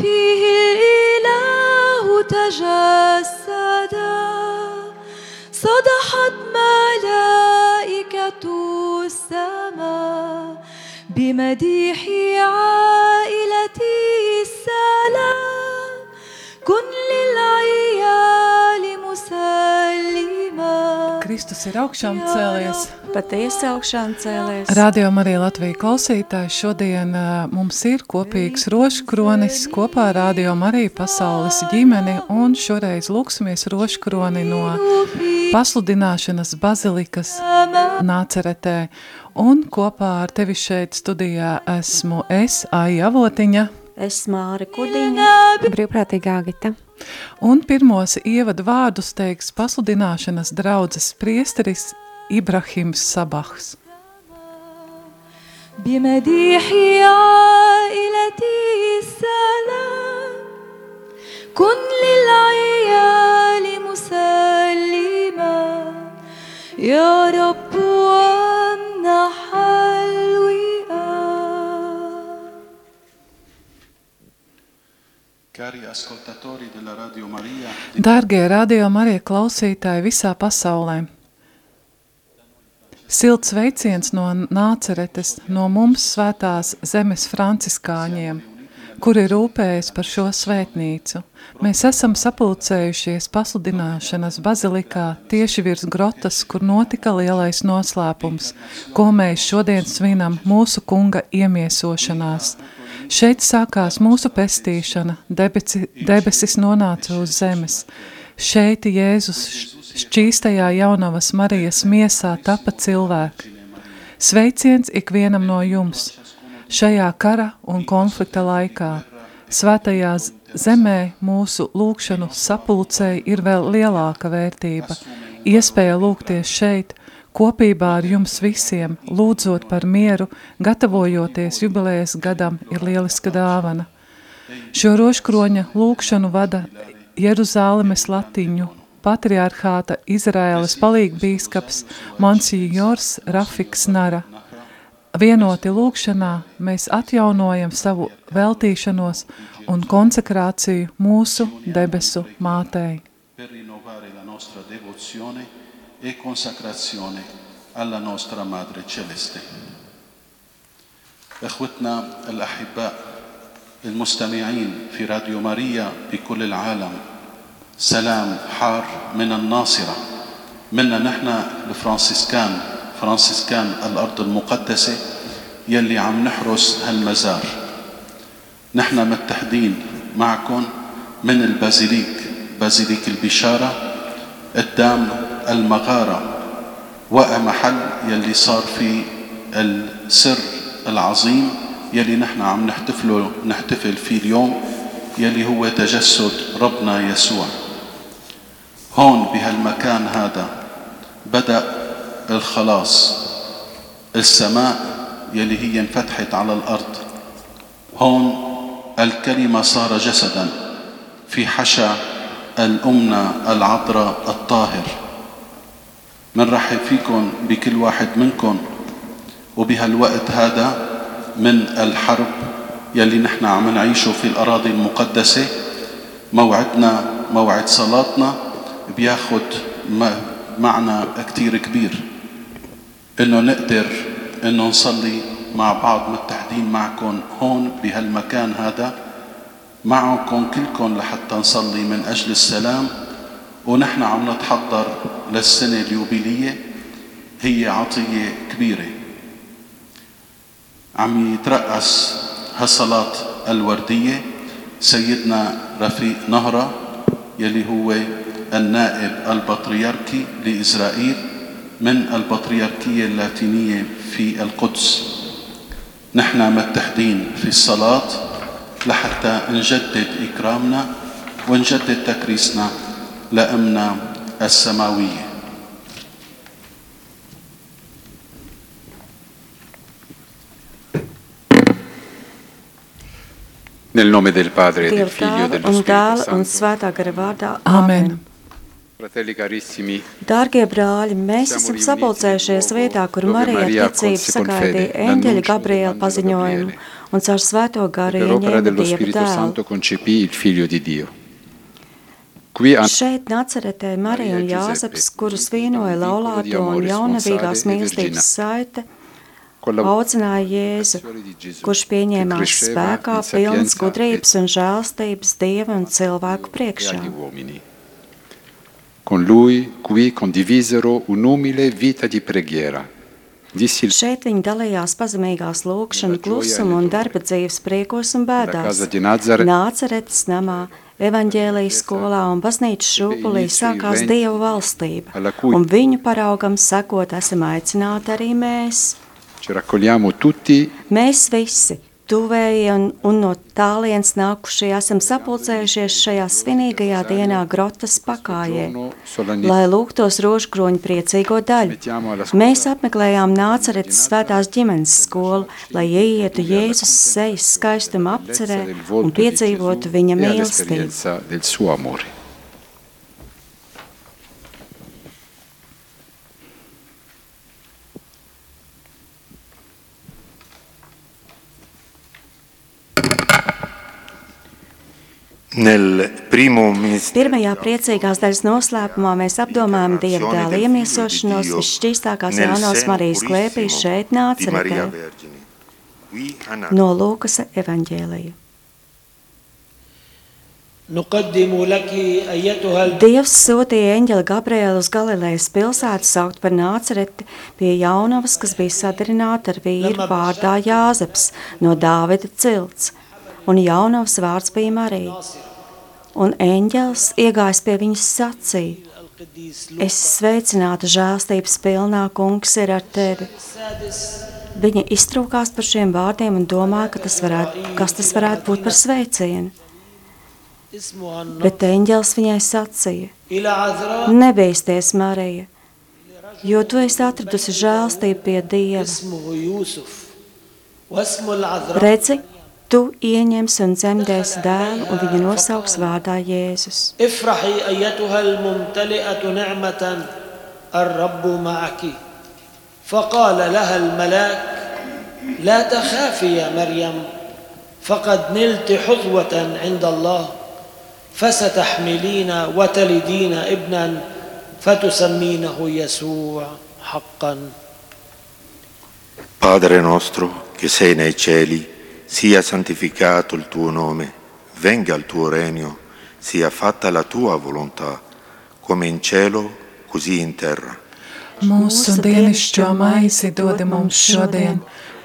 فيه الإله تجسدا صدحت ملائكة السماء بمديح عائلته السلام. كن للعيال مسلما. Kristus ir augšām. Patiesi augšām cēlies. Radio Marija Latvija klausītāji, šodien uh, mums ir kopīgs roškronis kopā ar Radio Marija pasaules ģimeni un šoreiz lūksimies roškroni no pasludināšanas bazilikas nāceretē. Un kopā ar tevi šeit studijā esmu es, Aija Avotiņa. Es Māri Kudiņa. Brīvprātīgā Agita. Un pirmos ievadu vārdus teiks pasludināšanas draudzes priesteris Ibrahims Sabahs. بمديح عائلته السلام كن للعيال مسلما يا رب وامنح الوئام Cari ascoltatori della Radio Maria, Dārgie radio Marija klausītāji visā pasaulē! Silts veiciens no nāceretes, no mums svētās zemes franciskāņiem, kuri rūpējas par šo svētnīcu. Mēs esam sapulcējušies pasludināšanas bazilikā tieši virs grotas, kur notika lielais noslēpums, ko mēs šodien svinam mūsu kunga iemiesošanās. Šeit sākās mūsu pestīšana, debesi, debesis nonāca uz zemes. Šeit Jēzus šķīstajā jaunavas Marijas miesā tapa cilvēki. Sveiciens ikvienam no jums šajā kara un konflikta laikā. Svētajā zemē mūsu lūkšanu sapulcei ir vēl lielāka vērtība. Iespēja lūgties šeit, kopībā ar jums visiem, lūdzot par mieru, gatavojoties jubilējas gadam, ir lieliska dāvana. Šo roškroņa lūkšanu vada Jeruzālemes latiņu patriarchāta Izraēlas palīgbīskaps Monsignors Rafiks Nara. Vienoti lūkšanā mēs atjaunojam savu veltīšanos un konsekrāciju mūsu debesu mātei. per rinnovare la nostra devozione e consacrazione alla nostra Madre Celeste. إخوتنا الأحباء المستمعين في راديو ماريا بكل العالم سلام حار من الناصرة. منا نحن الفرانسيسكان فرانسيسكان الأرض المقدسة يلي عم نحرس هالمزار. نحن متحدين معكم من البازيليك بازيليك البشارة قدام المغارة ومحل يلي صار فيه السر العظيم يلي نحن عم نحتفله نحتفل فيه اليوم يلي هو تجسد ربنا يسوع. هون بهالمكان هذا بدأ الخلاص. السماء يلي هي انفتحت على الأرض. هون الكلمة صار جسدا. في حشا الأمنة العذراء الطاهر. منرحب فيكم بكل واحد منكم. وبهالوقت هذا من الحرب يلي نحن عم نعيشه في الأراضي المقدسة موعدنا موعد صلاتنا بياخد معنى كتير كبير. إنه نقدر إنه نصلي مع بعض متحدين معكم هون بهالمكان هذا معكم كلكم لحتى نصلي من أجل السلام. ونحن عم نتحضر للسنة اليوبيلية هي عطية كبيرة. عم يترأس هالصلاة الوردية سيدنا رفيق نهرة يلي هو النائب البطريركي لإسرائيل من البطريركية اللاتينية في القدس. نحن متحدين في الصلاة لحتى نجدد إكرامنا ونجدد تكريسنا لأمنا السماوية. Nel nome del Padre, e del Figlio e dello Spirito un Santo. svētā Dārgie brāļi, mēs esam sapulcējušies vietā, kur Marija ar ticību sagaidīja eņģeļa Gabriela paziņojumu un caur svēto garu ieņēma Dieva dēlu. Šeit Nacaretē Marija un Jāzeps, kurus vienoja laulāto un jaunavīgās e mīlestības saite, audzināja Jēzu, kurš pieņēmās spēkā pilns gudrības un žēlstības Dieva un cilvēku e priekšā. Con lui qui condivisero un'umile vita di preghiera. Šeit viņi dalījās pazemīgās lūkšana, klusuma un darba dzīves priekos un bēdās. Nāceretes namā, evaņģēlijas skolā un baznīcas šūpulī sākās Dieva valstība, un viņu paraugam sekot esam aicināti arī mēs. Mēs visi, tuvēji un, un no tālienes nākušie, esam sapulcējušies šajā svinīgajā dienā grotas pakājē, lai lūgtos rožkroņu priecīgo daļu. Mēs apmeklējām Nācaretes svētās ģimenes skolu, lai ieietu Jēzus sejas skaistuma apcerē un piedzīvotu viņa mīlestību. Pirmajā priecīgās daļas noslēpumā mēs apdomājam Dieva dēla iemiesošanos visšķīstākās jaunās Marijas klēpī šeit nāceretē no Lūkas evaņģēlija. Dievs sūtīja eņģeli Gabrielu uz Galilejas pilsētu saukt par nācereti pie jaunavas, kas bija sadarināta ar vīru vārdā Jāzeps no Dāvida cilts, un jaunavas vārds bija Marija un eņģels iegājis pie viņas sacīja. Es sveicinātu žēlstības pilnā kungs ir ar tevi. Viņa iztrūkās par šiem vārdiem un domāja, ka tas varētu, kas tas varētu būt par sveicienu. Bet eņģels viņai sacīja, nebīsties Marija, jo tu esi atradusi žēlstību pie Dieva. Redzi, tu ieņemsi un dzemdēsi dēlu, un viņa nosauks vārdā Jēzus. افرحي أيتها الممتلئة نعمة الرب معك فقال لها الملاك لا تخافي يا مريم فقد نلت حظوة عند الله فستحملين وتلدين ابنا فتسمينه يسوع حقا Padre nostro che sei nei cieli, sia santificato il tuo nome, venga il tuo regno, sia fatta la tua volontà, come in cielo, così in terra. Mūsu dienascho maizi dod mums šodien,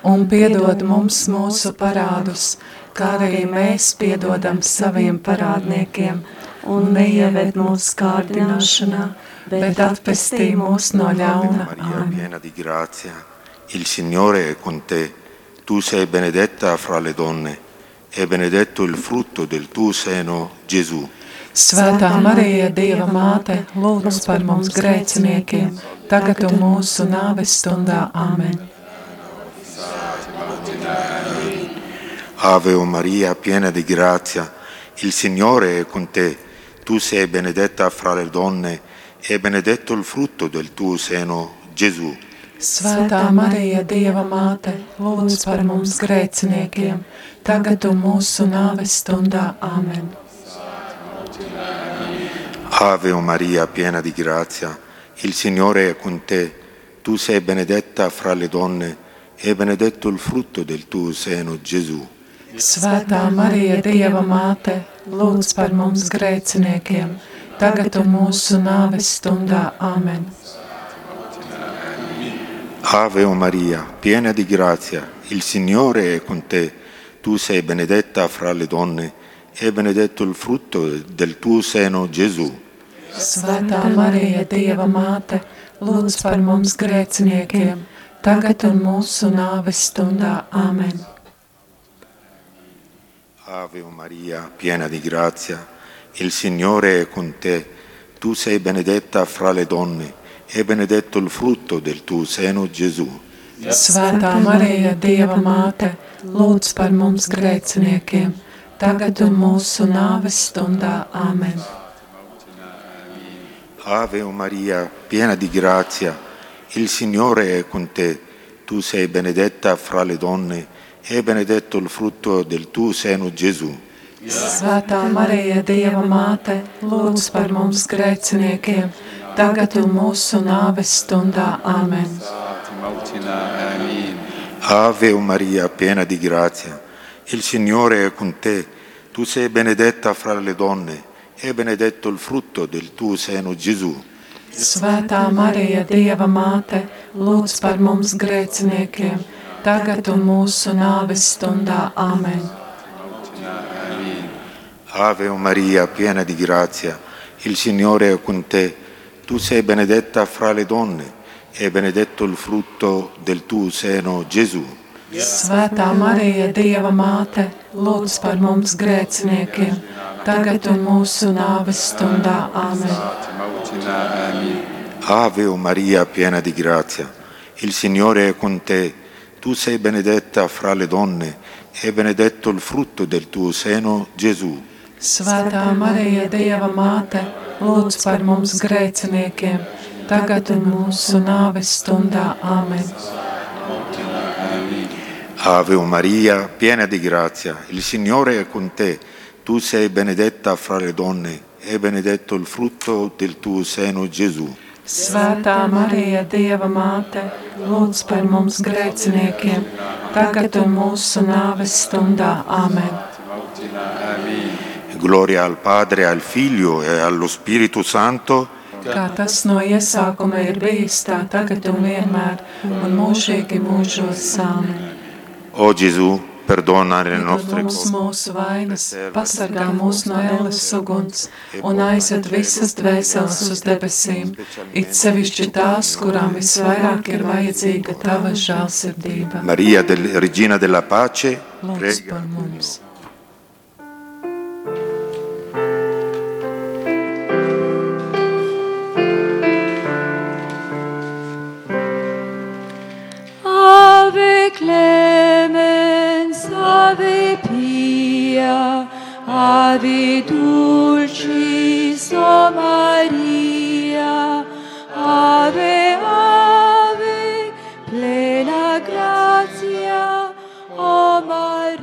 un piedod mums mūsu parādus, kā arī mēs piedodam saviem parādniekiem, un neieved mūsu kārdināšanā, bet atpestī mūs no ļauna. Maria, piena di grazia, il Signore è con te. Tu sei benedetta fra le donne e benedetto il frutto del tuo seno, Gesù. Svētā Marija, Dieva māte, lūdz par mums grēciniekiem, tagad un mūsu nāves stundā. Āmen. Ave o Maria, piena di grazia, il Signore è con te. Tu sei benedetta fra le donne e benedetto il frutto del tuo seno, Gesù. Svētā Marija, Dieva māte, lūdz par mums grēciniekiem, tagad un mūsu nāves stundā. Āmen. Ave o Maria, piena di grazia, il Signore è con te. Tu sei benedetta fra le donne e benedetto il frutto del tuo seno, Gesù. Svētā Marija, Dieva māte, lūdz par mums grēciniekiem, tagad un mūsu nāves stundā. Āmen. Ave o Maria, piena di grazia, il Signore è con te. Tu sei benedetta fra le donne e benedetto il frutto del tuo seno, Gesù. Svētā Marija, Dieva māte, lūdz par mums grēciniekiem, tagad un mūsu nāves stundā. Āmen. Ave o Maria, piena di grazia, il Signore è con te. Tu sei benedetta fra le donne e benedetto il frutto del tuo seno, Gesù. Svētā Marija, Dieva māte, lūdz par mums grēciniekiem, tagad un mūsu nāves stundā. Āmen. Ave Maria, piena di grazia, il Signore è con te. Tu sei benedetta fra le donne e benedetto il frutto del tuo seno, Gesù. Svētā Marija, Dieva māte, lūdz par mums grēciniekiem, tagad un mūsu nāves stundā. Āmen. Mautina, amin. Ave Maria, piena di grazia, il Signore è con te. Tu sei benedetta fra le donne e benedetto il frutto del tuo seno, Gesù. Svētā Marija, Dieva māte, lūdz par mums grēciniekiem, tagad un mūsu nāves stundā. Āmen. Ave Maria, piena di grazia, il Signore è con te. Tu sei benedetta fra le donne e benedetto il frutto del tuo seno, Gesù. Svētā Marija, Dieva māte, lūdz par mums grēciniekiem, tagad un mūsu nāves stundā. Amin. Ave Maria, piena di grazia, il Signore è con te. Tu sei benedetta fra le donne e benedetto il frutto del tuo seno, Gesù. Svētā Marija, Dieva māte, lūdz par mums grēciniekiem, tagad un mūsu nāves stundā. Āmen. Ave Maria, piena di grazia, il Signore è con te. Tu sei benedetta fra le donne e benedetto il frutto del tuo seno, Gesù. Svētā Marija, Dieva māte, lūdz par mums grēciniekiem, tagad un mūsu nāves stundā. Mautina, amin. Gloria al Padre, al Figlio e allo Spirito Santo, Kā tas no iesākuma ir bijis, tā tagad un vienmēr, un mūžīgi mūžos sāmen. o Gesù, perdona le nostre Mums mūsu vainas, pasargā mūs no ēles uguns un aizved visas dvēseles uz debesīm, it sevišķi tās, kurām visvairāk ir vajadzīga tava žālsirdība. Maria, del, Regina della Pace, Lūdz prega. par mums! Ave Ave pia, Ave dulcis, o Maria, Ave, Ave, plena gratia, o Maria.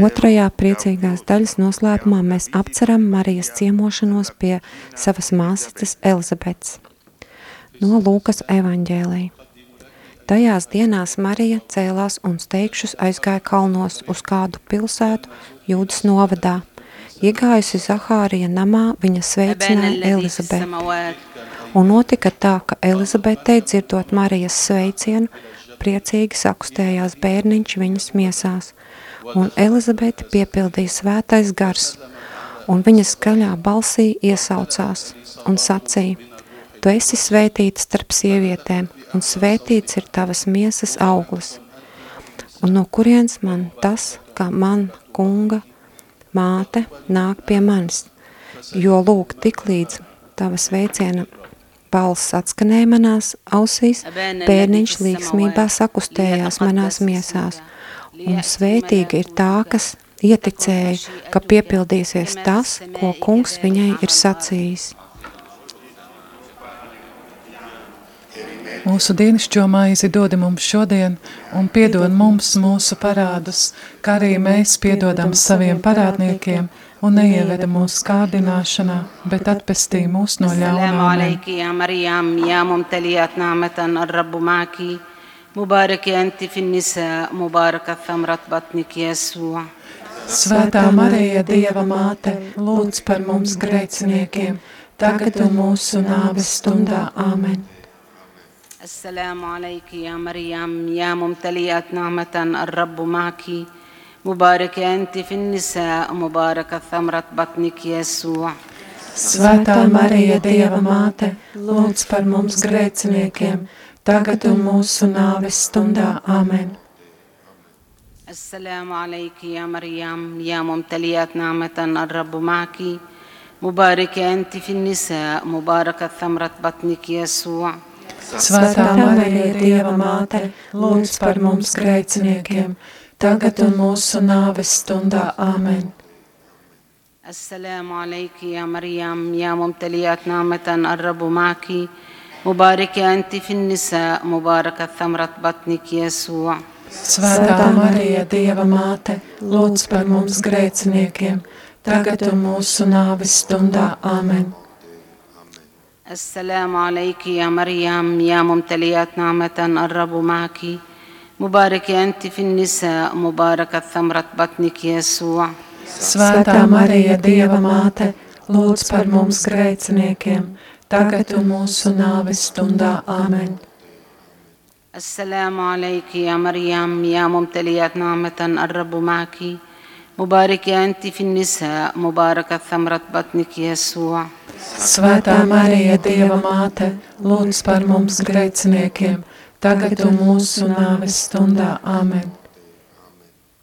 Otrajā priecīgās daļas noslēpumā mēs apceram Marijas ciemošanos pie savas māsas Elizabetes no Lūkas evaņģēlī. Tajās dienās Marija cēlās un steigšus aizgāja kalnos uz kādu pilsētu Jūdas novadā. Iegājusi Zahārija namā, viņa sveicināja Elizabeti. Un notika tā, ka Elizabetei dzirdot Marijas sveicienu, priecīgi sakustējās bērniņš viņas miesās, un Elizabete piepildīja svētais gars, un viņa skaļā balsī iesaucās un sacīja, tu esi svētīta starp sievietēm, un svētīts ir tavas miesas auglis. Un no kurienes man tas, kā man kunga māte nāk pie manis, jo lūk tik līdz tava sveiciena balss atskanēja manās ausīs, bērniņš līgsmībā sakustējās manās miesās, un svētīga ir tā, kas ieticēja, ka piepildīsies tas, ko kungs viņai ir sacījis. Mūsu dienascho maizi dod mums šodien, un piedod mums mūsu parādus, kā arī mēs piedodam saviem parādniekiem, un neieveda mūsu kārdināšanā, bet atpestī mūs no السلام ļaunā. عليك يا مريم يا ممتلئة نعمة الرب معك مباركة أنت في النساء مباركة ثمرة بطنك يسوع Svētā Marija, Dieva māte, lūdz par mums grēciniekiem, tagad un mūsu nāves stundā. Āmen. السلام عليك يا مريم يا ممتلئة نعمة الرب معك مباركة أنت في النساء مباركة ثمرة بطنك يسوع Svētā Marija, Dieva māte, lūdz par mums grēciniekiem, tagad un mūsu nāves stundā. Āmen. السلام عليك يا مريم يا ممتلئة نعمة الرب معك مباركة أنت في النساء مباركة ثمرة بطنك يسوع Svētā Marija, Dieva māte, lūdz par mums grēciniekiem, tagad un mūsu nāves stundā. Āmen! السلام عليك يا مريم يا ممتلئة نعمة الرب معك مباركة أنت في النساء مباركة ثمرة بطنك يسوع Svētā Marija, Dieva māte, lūdz par mums grēciniekiem, tagad un mūsu nāves stundā. Āmen! السلام عليك يا مريم يا ممتلئة نعمة الرب معك مباركة أنت في النساء مباركة ثمرة بطنك يسوع Svētā Marija, Dieva māte, lūdz par mums grēciniekiem, tagad un mūsu nāves stundā. Āmen! السلام عليك يا مريم يا ممتلئة نعمة الرب معك مباركة أنت في النساء مباركة ثمرة بطنك يسوع Svētā Marija, Dieva māte, lūdz par mums grēciniekiem, tagad un mūsu nāves stundā. Āmen!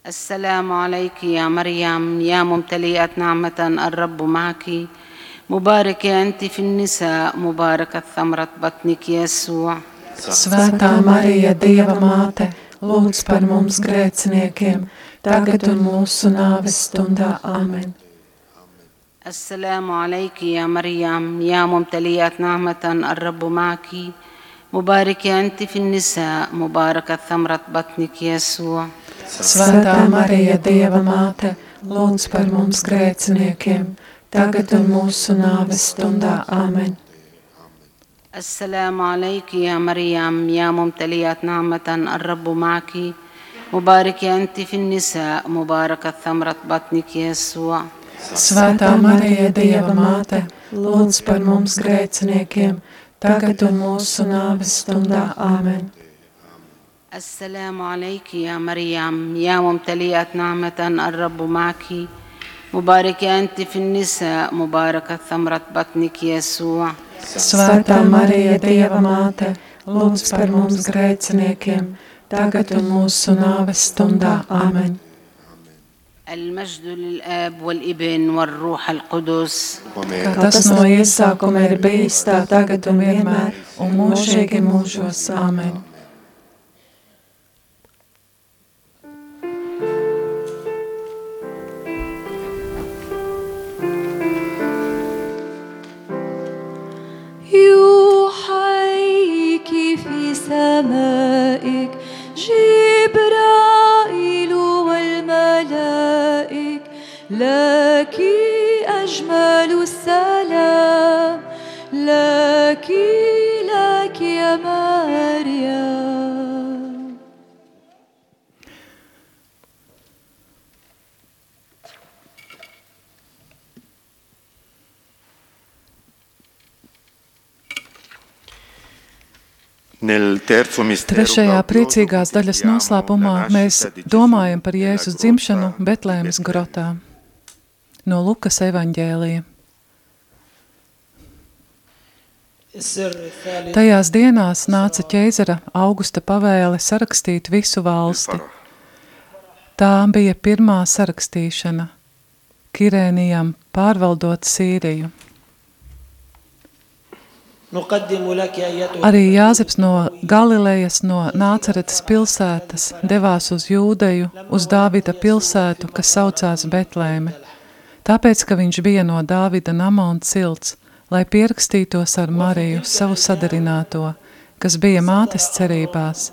السلام عليك يا مريم يا ممتلئة نعمة الرب معك مباركة أنت في النساء مباركة ثمرة بطنك يسوع Svētā Marija, Dieva māte, lūdz par mums grēciniekiem, tagad un mūsu nāves stundā. Āmen! السلام عليك يا مريم يا ممتلئة نعمة الرب معك مباركة أنت في النساء مباركة ثمرة بطنك يسوع Svētā Marija, Dieva māte, lūdz par mums grēciniekiem, tagad un mūsu nāves stundā. Āmen! السلام عليك يا مريم يا ممتلئة نعمة الرب معك مباركة أنت في النساء مباركة ثمرة بطنك يسوع Svētā Marija, Dieva māte, lūdz par mums grēciniekiem, tagad un mūsu nāves stundā. Āmen! السلام عليك يا مريم يا ممتلئة نعمة الرب معك مباركة أنت في النساء مباركة ثمرة بطنك يسوع Svētā Marija, Dieva māte, lūdz par mums grēciniekiem, tagad un mūsu nāves stundā. Āmen! المجد للآب والابن والروح القدس tas no iesākuma ir bijis, tā tagad un vienmēr, un mūžīgi mūžos. Āmen! يوحيك في سمائك جبرائيل والملائك لك أجمل السلام لك لك يا مريم. Trešajā priecīgās daļas noslēpumā mēs domājam par Jēzus dzimšanu Betlēmas grotā no Lukas evaņģēlija. Tajās dienās nāca ķēzara augusta pavēle sarakstīt visu valsti. Tā bija pirmā sarakstīšana Kirēnijam pārvaldot Sīriju. Arī Jāzeps no Galilejas, no Nāceretes pilsētas, devās uz Jūdeju, uz Dāvida pilsētu, kas saucās Betlēme, tāpēc, ka viņš bija no Dāvida nama un cilts, lai pierakstītos ar Mariju, savu sadarināto, kas bija mātes cerībās.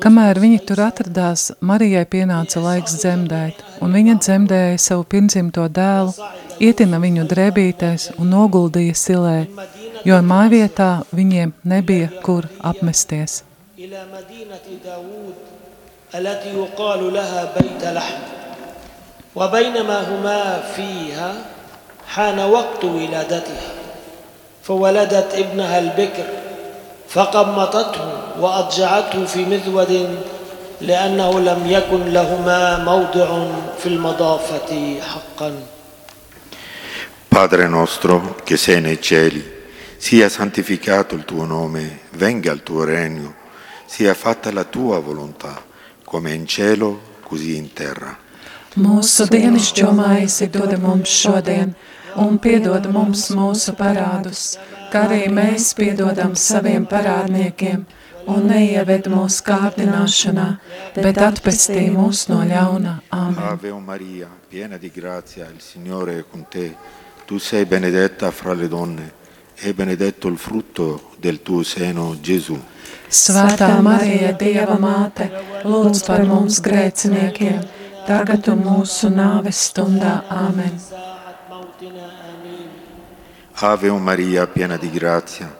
Kamēr viņi tur atradās, Marijai pienāca laiks dzemdēt, un viņa dzemdēja savu pirmzimto dēlu, ietina viņu drēbītēs un noguldīja silē, jo mājvietā viņiem nebija kur apmesties. إلى مدينة داود التي يقال لها بيت لحم وبينما هما فيها حان وقت ولادتها فولدت ابنها البكر فقمطته وأضجعته في مذود لأنه لم يكن لهما موضع في المضافة حقا Padre nostro che sei nei cieli, sia santificato il tuo nome, venga il tuo regno, sia fatta la tua volontà, come in cielo, così in terra. Mūsu dienascho maizi dod mums šodien, un piedod mums mūsu parādus, kā arī mēs piedodam saviem parādniekiem, un neieved mūsu kārdināšanā, bet atpestī mūs no ļauna. Amen. Ave Maria, piena di grazia, il Signore è con te. Tu sei benedetta fra le donne e benedetto il frutto del tuo seno, Gesù. Svētā Marija, Dieva māte, lūdz par mums grēciniekiem, tagad un mūsu nāves stundā. Amen. Ave Maria, piena di grazia,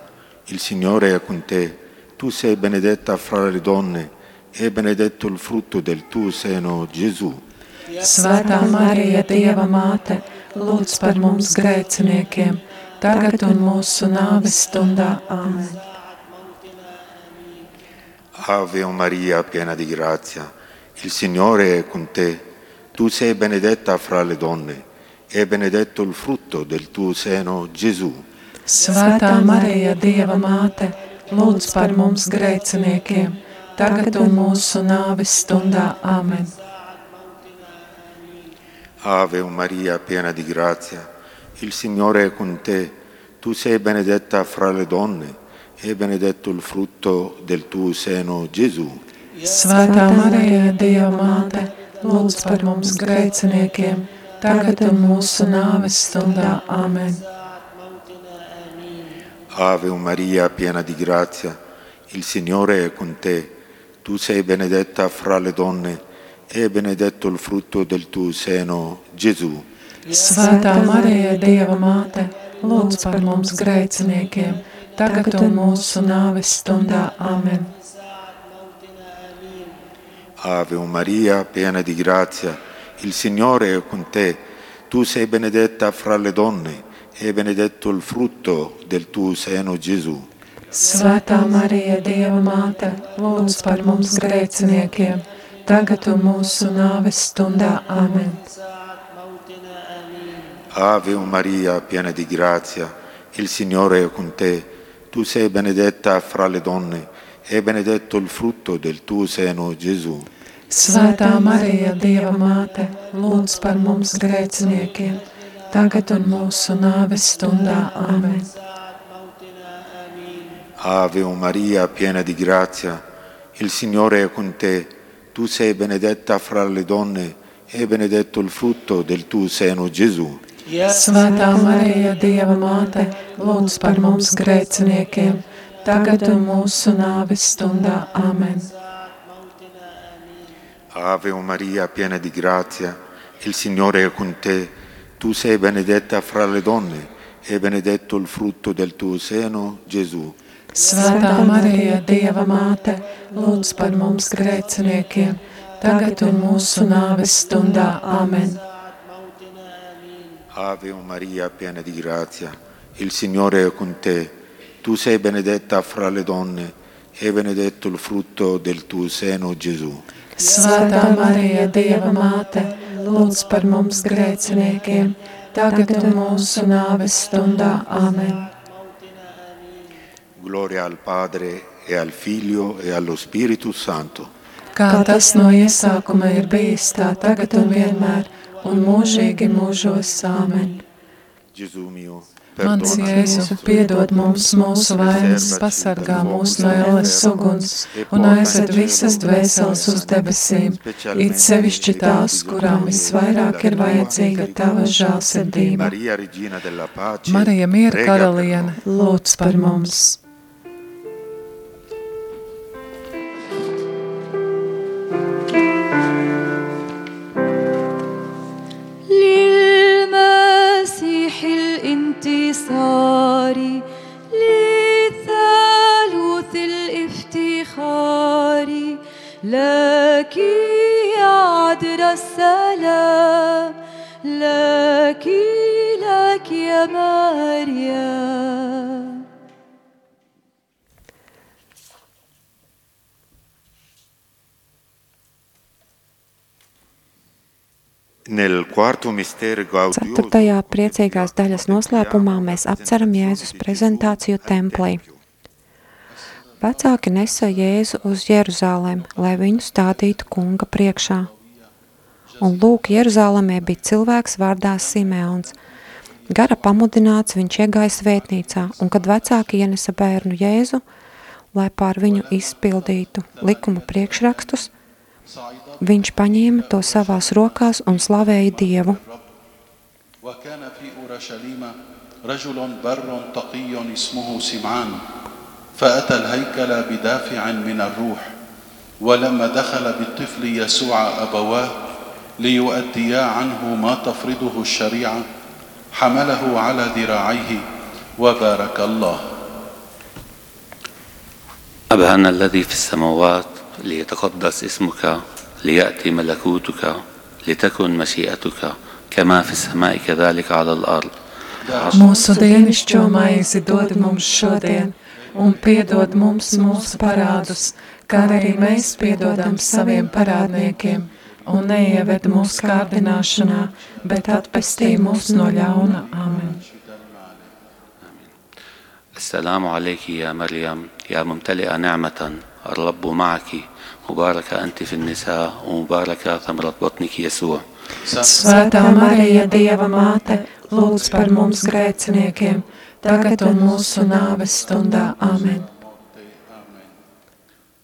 il Signore è con te. Tu sei benedetta fra le donne e benedetto il frutto del tuo seno, Gesù. Svētā Marija, Dieva māte, lūdz par mums grēciniekiem, tagad un mūsu nāves stundā. Amen. Ave Maria, piena di grazia, il Signore è con te. Tu sei benedetta fra le donne e benedetto il frutto del tuo seno, Gesù. Svētā Marija, Dieva māte, lūdz par mums grēciniekiem, tagad un mūsu nāves stundā. Amen. Ave Maria, piena di grazia, il Signore è con te. Tu sei benedetta fra le donne e benedetto il frutto del tuo seno, Gesù. Svētā Marija, Dieva māte, lūdz par mums grēciniekiem, tagad un mūsu nāves stundā. Amen. Ave Maria, piena di grazia, il Signore è con te. Tu sei benedetta fra le donne e benedetto il frutto del tuo seno, Gesù. Svētā Marija, Dieva māte, lūdz par mums grēciniekiem, tagad un mūsu nāves stundā. Amen. Ave Maria, piena di grazia, il Signore è con te. Tu sei benedetta fra le donne e benedetto il frutto del tuo seno, Gesù. Svētā Marija, Dieva māte, lūdz par mums grēciniekiem, tagad un mūsu nāves stundā. Amen. Ave Maria, piena di grazia, il Signore è con te. Tu sei benedetta fra le donne e benedetto il frutto del tuo seno, Gesù. Svētā Marija, Dieva māte, lūdz par mums grēciniekiem, tagad un mūsu nāves stundā. Amen. Ave Maria, piena di grazia, il Signore è con te. Tu sei benedetta fra le donne e benedetto il frutto del tuo seno, Gesù. Svētā Marija, Dieva māte, lūdz par mums grēciniekiem, tagad un mūsu nāves stundā. Amen. Ave Maria, piena di grazia, il Signore è con te. Tu sei benedetta fra le donne e benedetto il frutto del tuo seno, Gesù. Svētā Marija, Dieva māte, lūdz par mums grēciniekiem, tagad un mūsu nāves stundā. Amen. Ave Maria, piena di grazia, il Signore è con te. Tu sei benedetta fra le donne e benedetto il frutto del tuo seno, Gesù. Svētā Marija, Dieva māte, lūdz par mums grēciniekiem, tagad un mūsu nāves stundā. Amen. Gloria al Padre e al Figlio e allo Spirito Santo. Kā tas no iesākuma ir bijis, tā tagad un vienmēr, un mūžīgi mūžos. Āmen. Gesù mio, Mans Jēzu, piedod mums mūsu vainas, pasargā mūs no ēles uguns un aizved visas dvēseles uz debesīm, it sevišķi tās, kurām visvairāk ir vajadzīga tava žālsirdība. Marija miera karaliene, lūdz par mums! للمسيح الانتصار للثالوث الافتخار. لك يا عذر السلام لك لك يا مريم. Ceturtajā priecīgās daļas noslēpumā mēs apceram Jēzus prezentāciju templī. Vecāki nesa Jēzu uz Jeruzālēm, lai viņu stādītu kunga priekšā. Un lūk, Jeruzālēmē bija cilvēks vārdā Simeons. Gara pamudināts viņš iegāja svētnīcā, un kad vecāki ienesa bērnu Jēzu lai pār viņu izpildītu likuma priekšrakstus, viņš paņēma to savās rokās un slavēja Dievu. وكان في أورشليم رجل بر تقي اسمه سمعان فأتى الهيكل بدافع من الروح ولما دخل بالطفل يسوع أبواه ليؤديا عنه ما تفرضه الشريعة حمله على ذراعيه وبارك الله أبهنا الذي في السماوات ليتقدس اسمك ليأتي ملكوتك لتكن مشيئتك كما في السماء كذلك على الأرض Mūsu dienascho maizi dod mums šodien, un piedod mums mūsu parādus, kā arī mēs piedodam saviem parādniekiem, un neieved mūsu kārdināšanā, bet atpestī mūs no ļauna. Amen. السلام عليك يا مريم يا ممتلئة نعمة الرب معك مباركة أنت في النساء ومباركة ثمرة بطنك يسوع Svētā Marija, Dieva māte, lūdz par mums grēciniekiem, tagad un mūsu nāves stundā. Amen.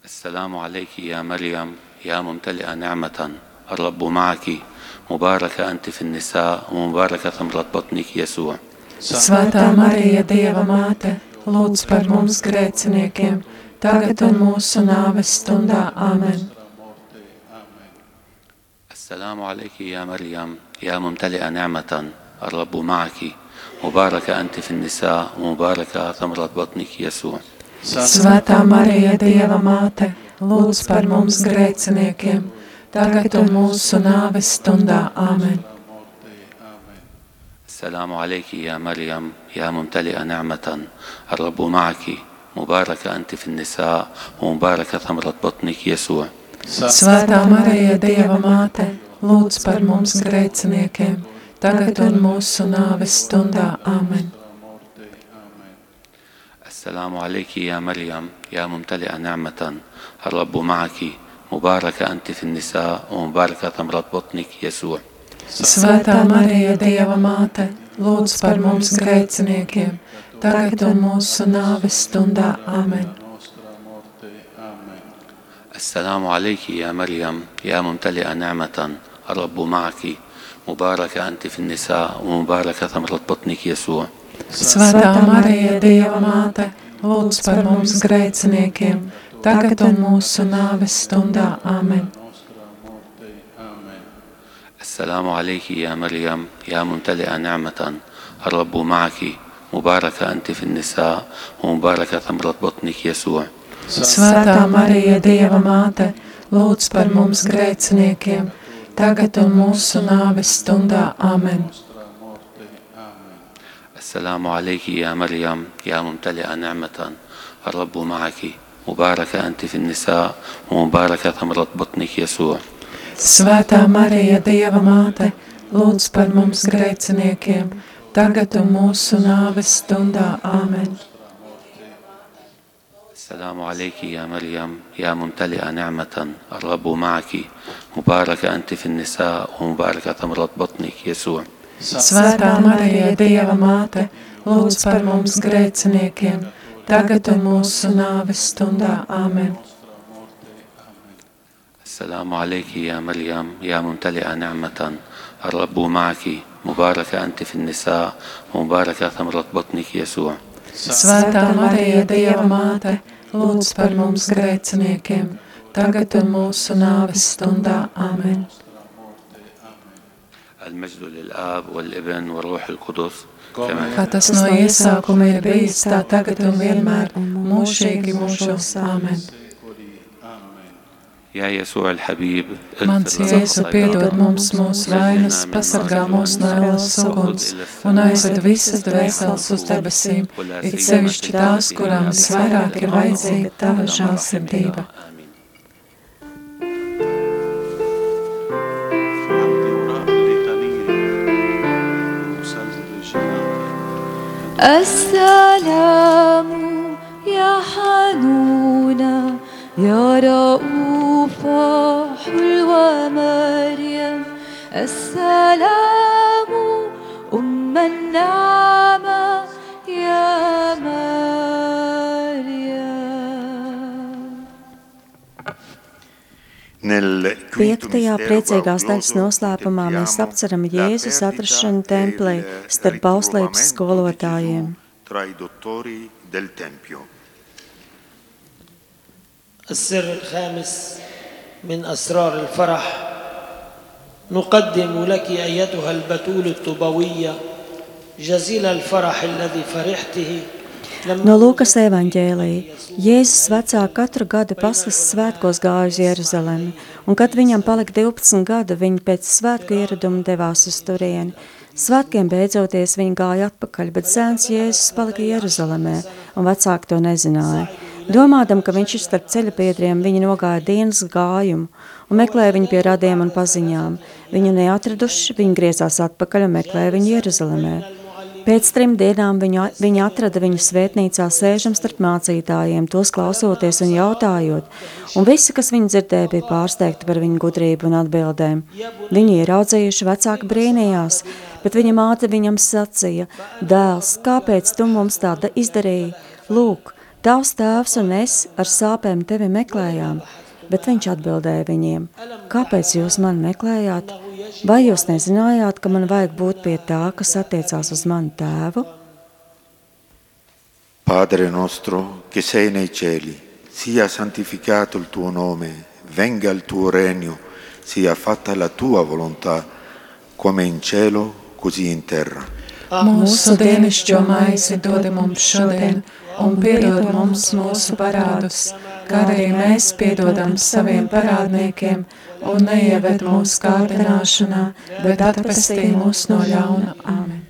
السلام عليك يا مريم يا ممتلئة نعمة الرب معك مباركة أنت في النساء ومباركة ثمرة بطنك يسوع Svētā Marija, Dieva māte, lūdz par mums grēciniekiem, tagad un mūsu nāves stundā. Amen. السلام عليك يا مريم يا ممتلئة نعمة الرب معك مباركة أنت في النساء ومباركة ثمرة بطنك يسوع Svētā Marija, Dieva māte, lūdz par mums grēciniekiem, tagad un mūsu nāves stundā. Amen. السلام عليك يا مريم يا ممتلئة نعمة الرب معك مباركة أنت في النساء ومباركة ثمرة بطنك يسوع Svētā Marija, Dieva māte, lūdz par mums grēciniekiem, tagad un mūsu nāves stundā. Amen. السلام عليك يا مريم يا ممتلئة نعمة الرب معك مباركة أنت في النساء ومباركة ثمرة بطنك يسوع Svētā Marija, Dieva māte, lūdz par mums grēciniekiem, tagad un mūsu nāves stundā. Amen. السلام عليك يا مريم يا ممتلئة نعمة الرب معك مباركة أنت في النساء ومباركة ثمرة بطنك يسوع Svētā Marija, Dieva māte, lūdz par mums grēciniekiem, tagad un mūsu nāves stundā. Amen. السلام عليك يا مريم يا ممتلئة نعمة الرب معك مباركة أنت في النساء ومباركة ثمرة بطنك يسوع Svētā Marija, Dieva māte, lūdz par mums grēciniekiem, tagad un mūsu nāves stundā. Amen. السلام عليك يا مريم يا ممتلئة نعمة الرب معك مباركة أنت في النساء ومباركة ثمرة بطنك يسوع Svētā Marija, Dieva māte, lūdz par mums grēciniekiem, tagad un mūsu nāves stundā. Amen. السلام عليك يا مريم يا ممتلئة نعمة الرب معك مباركة أنت في النساء ومباركة ثمرة بطنك يسوع Svētā Marija, Dieva māte, lūdz par mums grēciniekiem, tagad un mūsu nāves stundā. Amen. السلام عليك يا مريم يا ممتلئة نعمة الرب معك مباركة أنت في النساء ومباركة ثمرة بطنك يسوع Svētā Marija, Dieva māte, lūdz par mums grēciniekiem, tagad un mūsu nāves stundā. Amen. المجد للآب والابن والروح القدس كما Kā tas no iesākuma ir bijis, tā tagad un vienmēr, mūžīgi mūžos. Amen. يا يسوع الحبيب Mans Jēzu piedod mums mūsu vainas, pasargā mūs no ēlas uguns un aizved visas dvēseles uz debesīm, it sevišķi tās, kurām visvairāk ir vajadzīga tava žālsirdība. عندي وراء الليتانية مسلسل الجنات السلام يا حنونة يا رؤوفا حلوى مريم السلام أم النعمة يا مريم Piektajā priecīgās daļas noslēpumā mēs apceram Jēzus atrašanu templī starp bauslības skolotājiem. Tra i dottori del tempio. السر الخامس من أسرار الفرح نقدم لك أيتها البتول الطوبوية جزيل الفرح الذي فرحته No Lūkas evaņģēlija Jēzus vecā katru gadu pasaules svētkos gāja uz Jeruzalemi, un kad viņam palika 12 gadu, viņi pēc svētku ieraduma devās uz turieni. Svētkiem beidzoties viņi gāja atpakaļ, bet zēns Jēzus palika Jeruzalemē, un vecāki to nezināja. Domādam, ka viņš ir starp ceļa piedriem, viņi nogāja dienas gājumu un meklēja viņu pie radiem un paziņām. Viņu neatraduši, viņi griezās atpakaļ un meklēja viņu Jeruzalemē. Pēc trim dienām viņa, viņa atrada viņu svētnīcā sēžam starp mācītājiem, tos klausoties un jautājot, un visi, kas viņu dzirdēja, bija pārsteigti par viņu gudrību un atbildēm. Viņi ieraudzījuši vecāku brīnījās, bet viņa māte viņam sacīja, dēls, kāpēc tu mums tāda izdarīji? Lūk, tavs tēvs un es ar sāpēm tevi meklējām, bet viņš atbildēja viņiem, kāpēc jūs mani meklējāt? Vai jūs nezinājāt, ka man vajag būt pie tā, kas attiecās uz manu tēvu? Padre nostro che sei nei cieli, sia santificato il tuo nome, venga il tuo regno, sia fatta la tua volontà, come in cielo, così in terra. Mūsu dienascho maizi dod mums šodien, un piedod mums mūsu parādus, kā arī mēs piedodam saviem parādniekiem, un neieved mūsu kārdināšanā, bet atpestī mūs no ļauna. Amen.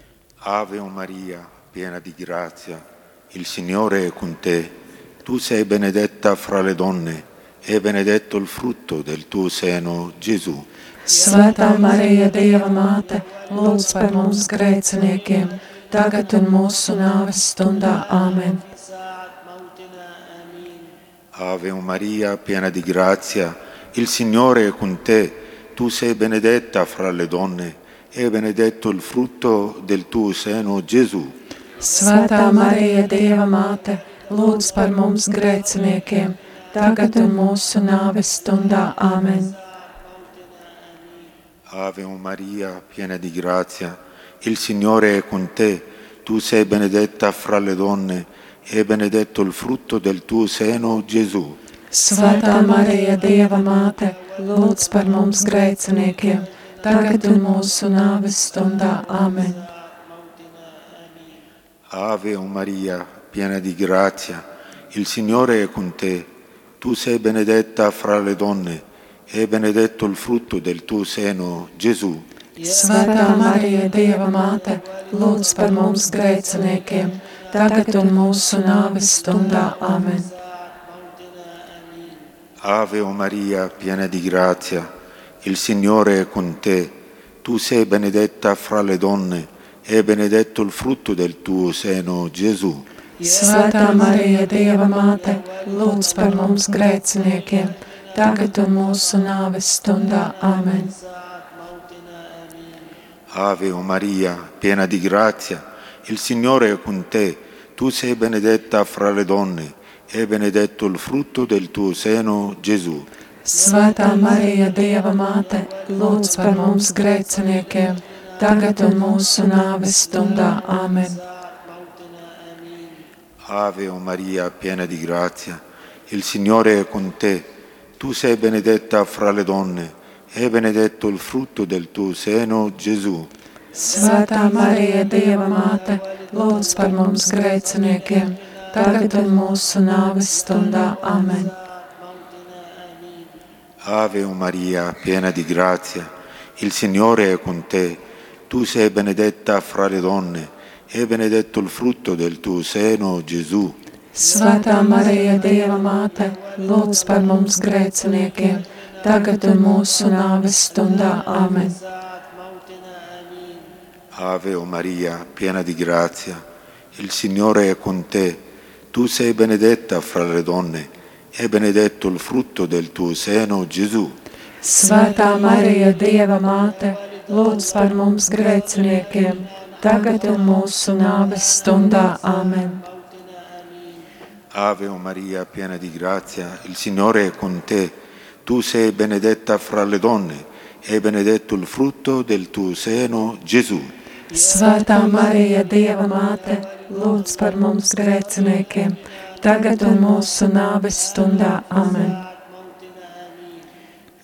Ave Maria, piena di grazia, il Signore è con te. Tu sei benedetta fra le donne e benedetto il frutto del tuo seno, Gesù. Svētā Marija, Dieva māte, lūdz par mums grēciniekiem, tagad un mūsu nāves stundā. Amen. Ave Maria, piena di grazia, il Signore è con te, tu sei benedetta fra le donne e benedetto il frutto del tuo seno, Gesù. Svētā Marija, Dieva māte, lūdz par mums grēciniekiem, tagad un mūsu nāves stundā. Amen. Ave Maria, piena di grazia, il Signore è con te, tu sei benedetta fra le donne e benedetto il frutto del tuo seno, Gesù. Svētā Marija, Dieva māte, lūdz par mums grēciniekiem, tagad un mūsu nāves stundā. Amen. Ave Maria, piena di grazia, il Signore è con te, tu sei benedetta fra le donne e benedetto il frutto del tuo seno, Gesù. Svētā Marija, Dieva māte, lūdz par mums grēciniekiem, tagad un mūsu nāves stundā. Amen. Ave Maria, piena di grazia, il Signore è con te, tu sei benedetta fra le donne e benedetto il frutto del tuo seno, Gesù. Svētā Marija, Dieva māte, lūdz par mums grēciniekiem, tagad un mūsu nāves stundā. Amen. Ave Maria, piena di grazia, il Signore è con te, tu sei benedetta fra le donne e benedetto il frutto del tuo seno, Gesù. Svētā Marija, Dieva māte, lūdz par mums grēciniekiem, tagad un mūsu nāves stundā. Amen. Ave Maria, piena di grazia, il Signore è con te, tu sei benedetta fra le donne e benedetto il frutto del tuo seno, Gesù. Svētā Marija, Dieva māte, lūdz par mums grēciniekiem, tagad un mūsu nāves stundā. Amen. Ave Maria, piena di grazia, il Signore è con te, tu sei benedetta fra le donne e benedetto il frutto del tuo seno, Gesù. Svētā Marija, Dieva māte, lūdz par mums grēciniekiem, tagad un mūsu nāves stundā. Amen. Ave Maria, piena di grazia, il Signore è con te, tu sei benedetta fra le donne e benedetto il frutto del tuo seno, Gesù. Svētā Marija, Dieva māte, lūdz par mums grēciniekiem, tagad un mūsu nāves stundā. Amen. Ave Maria, piena di grazia, il Signore è con te, Tu sei benedetta fra le donne e benedetto il frutto del tuo seno, Gesù. Svētā Marija, Dieva māte, lūdz par mums grēciniekiem, tagad un mūsu nāves stundā. Amen.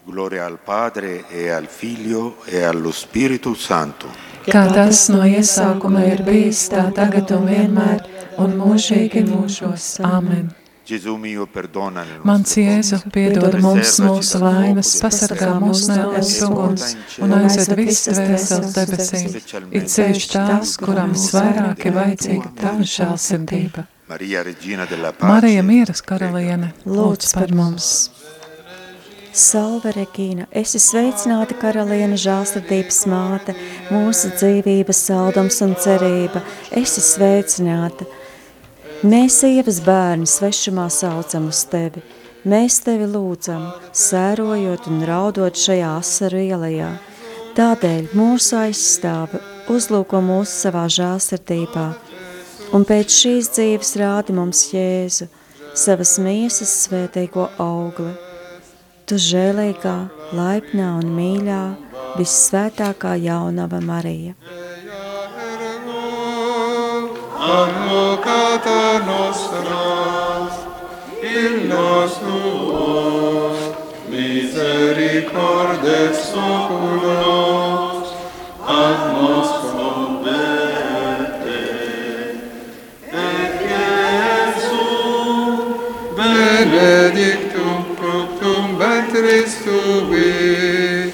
Gloria al Padre e al Figlio e allo Spirito Santo. Kā tas no iesākuma ir bijis, tā tagad un vienmēr, un mūžīgi mūžos. Amen. Mans Jēzu, piedod mums mūsu vainas, pasargā mūs no ēnas uguns un aizved visas dvēseles debesīm, it ceļš tās, kurām visvairāk ir vajadzīga tava žēlsirdība. Marija Mieras karaliene, lūdz par mums! Salve, Regīna, esi sveicināta karaliene, žālsirdības māte, mūsu dzīvības saldums un cerība. Esi sveicināta. Mēs, sievas bērni, svešumā saucam uz tevi. Mēs tevi lūdzam, sērojot un raudot šajā asaru ielajā. Tādēļ mūsu aizstāve uzlūko mūsu savā žālsirdībā. Un pēc šīs dzīves rādi mums Jēzu, savas miesas svētīgo augli. Tu žēlīgā, laipnā un mīļā, vissvētākā jaunava Marija. Advocata nostra, il nostro misericordes oculos, ad nos converte. Et Jesum benedictum fructum ventris tui,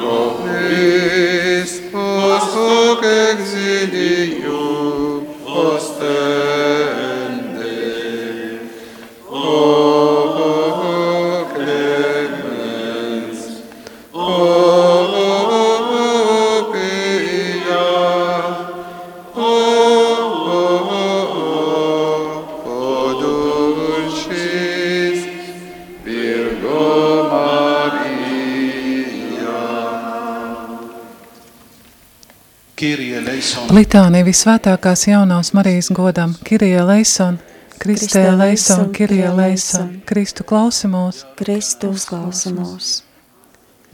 nobis post hoc exilium Litānija visvētākās jaunās Marijas godam, Kirie Leison, Kristē Leison, Kirie Leison, Kristu klausimos, Kristu klausimos.